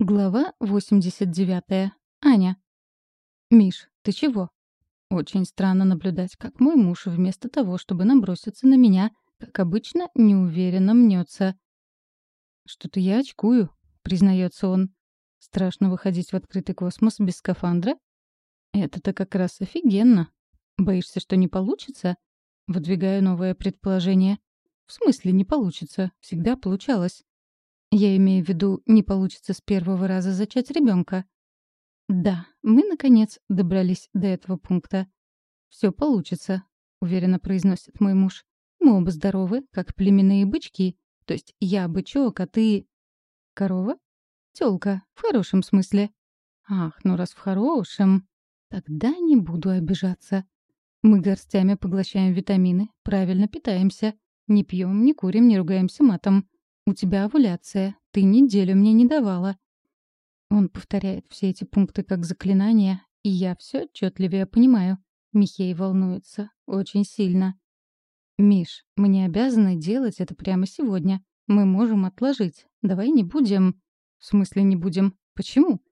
Глава 89. Аня. «Миш, ты чего?» Очень странно наблюдать, как мой муж вместо того, чтобы наброситься на меня, как обычно, неуверенно мнется. «Что-то я очкую», — признается он. «Страшно выходить в открытый космос без скафандра?» «Это-то как раз офигенно. Боишься, что не получится?» Выдвигаю новое предположение. «В смысле не получится? Всегда получалось». Я имею в виду, не получится с первого раза зачать ребенка. Да, мы, наконец, добрались до этого пункта. Все получится, уверенно произносит мой муж. Мы оба здоровы, как племенные бычки. То есть я бычок, а ты... Корова? Тёлка, в хорошем смысле. Ах, ну раз в хорошем, тогда не буду обижаться. Мы горстями поглощаем витамины, правильно питаемся. Не пьем, не курим, не ругаемся матом. «У тебя овуляция. Ты неделю мне не давала». Он повторяет все эти пункты как заклинания, и я все отчетливее понимаю. Михей волнуется. Очень сильно. «Миш, мы не обязаны делать это прямо сегодня. Мы можем отложить. Давай не будем...» «В смысле не будем? Почему?»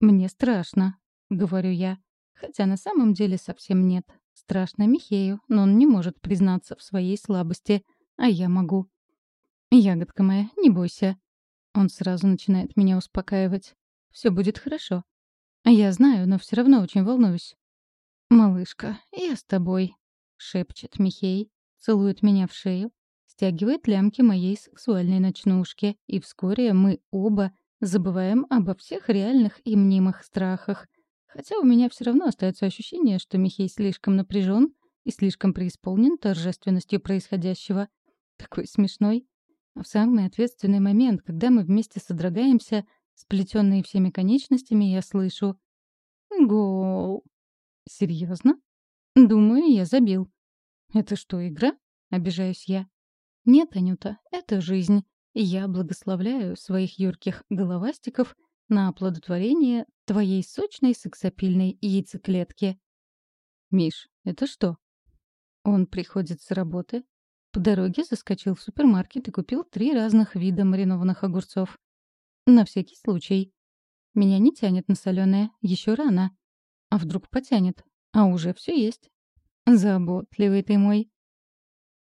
«Мне страшно», — говорю я. Хотя на самом деле совсем нет. Страшно Михею, но он не может признаться в своей слабости. А я могу. «Ягодка моя, не бойся». Он сразу начинает меня успокаивать. «Все будет хорошо». Я знаю, но все равно очень волнуюсь. «Малышка, я с тобой», — шепчет Михей, целует меня в шею, стягивает лямки моей сексуальной ночнушки, и вскоре мы оба забываем обо всех реальных и мнимых страхах. Хотя у меня все равно остается ощущение, что Михей слишком напряжен и слишком преисполнен торжественностью происходящего. Такой смешной. В самый ответственный момент, когда мы вместе содрогаемся, сплетенные всеми конечностями, я слышу «Гол». Серьезно? Думаю, я забил. Это что, игра? Обижаюсь я. Нет, Анюта, это жизнь. Я благословляю своих юрких головастиков на оплодотворение твоей сочной сексапильной яйцеклетки. Миш, это что? Он приходит с работы, по дороге заскочил в супермаркет и купил три разных вида маринованных огурцов. На всякий случай. Меня не тянет на соленое, еще рано. А вдруг потянет? А уже все есть. Заботливый ты мой.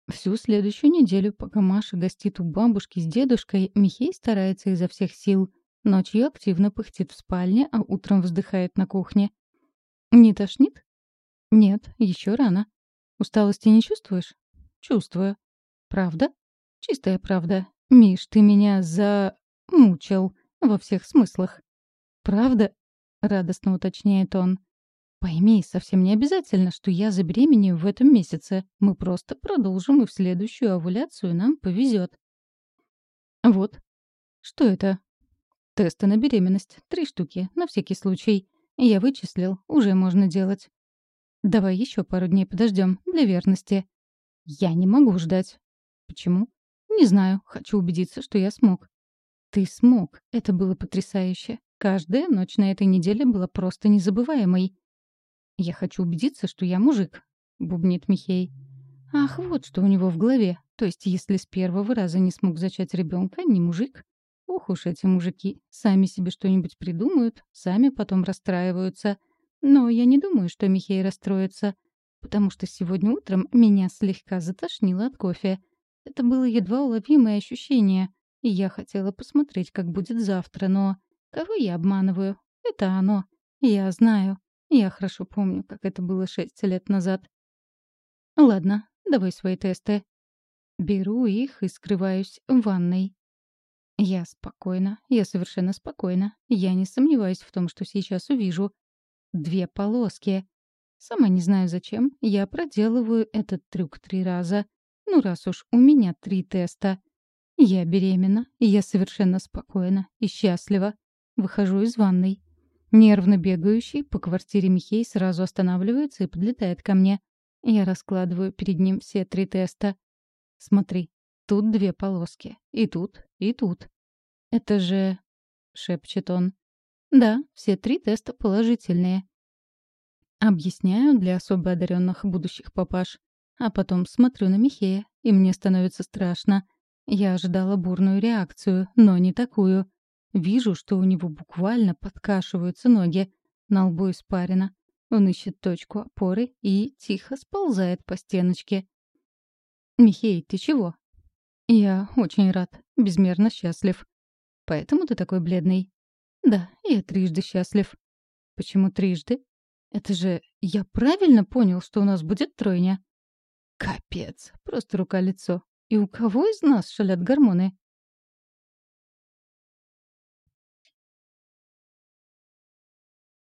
Всю следующую неделю, пока Маша гостит у бабушки с дедушкой, Михей старается изо всех сил. Ночью активно пыхтит в спальне, а утром вздыхает на кухне. «Не тошнит?» «Нет, еще рано. Усталости не чувствуешь?» Чувствую. Правда? Чистая правда. Миш, ты меня замучил во всех смыслах. Правда? Радостно уточняет он. Пойми, совсем не обязательно, что я забеременею в этом месяце. Мы просто продолжим, и в следующую овуляцию нам повезет. Вот. Что это? Тесты на беременность. Три штуки, на всякий случай. Я вычислил, уже можно делать. Давай еще пару дней подождем, для верности. Я не могу ждать. Почему? Не знаю. Хочу убедиться, что я смог. Ты смог. Это было потрясающе. Каждая ночь на этой неделе была просто незабываемой. Я хочу убедиться, что я мужик, бубнит Михей. Ах, вот что у него в голове. То есть, если с первого раза не смог зачать ребенка, не мужик. Ох уж эти мужики. Сами себе что-нибудь придумают, сами потом расстраиваются. Но я не думаю, что Михей расстроится потому что сегодня утром меня слегка затошнило от кофе. Это было едва уловимое ощущение, и я хотела посмотреть, как будет завтра, но... Кого я обманываю? Это оно. Я знаю. Я хорошо помню, как это было шесть лет назад. Ладно, давай свои тесты. Беру их и скрываюсь в ванной. Я спокойна, я совершенно спокойна. Я не сомневаюсь в том, что сейчас увижу. Две полоски. Сама не знаю зачем, я проделываю этот трюк три раза. Ну, раз уж у меня три теста. Я беременна, и я совершенно спокойна и счастлива. Выхожу из ванной. Нервно бегающий по квартире Михей сразу останавливается и подлетает ко мне. Я раскладываю перед ним все три теста. Смотри, тут две полоски. И тут, и тут. Это же... — шепчет он. Да, все три теста положительные. Объясняю для особо одаренных будущих папаш. А потом смотрю на Михея, и мне становится страшно. Я ожидала бурную реакцию, но не такую. Вижу, что у него буквально подкашиваются ноги. На лбу испарина. Он ищет точку опоры и тихо сползает по стеночке. «Михей, ты чего?» «Я очень рад, безмерно счастлив. Поэтому ты такой бледный?» «Да, я трижды счастлив». «Почему трижды?» «Это же я правильно понял, что у нас будет тройня?» «Капец, просто рука-лицо. И у кого из нас шалят гормоны?»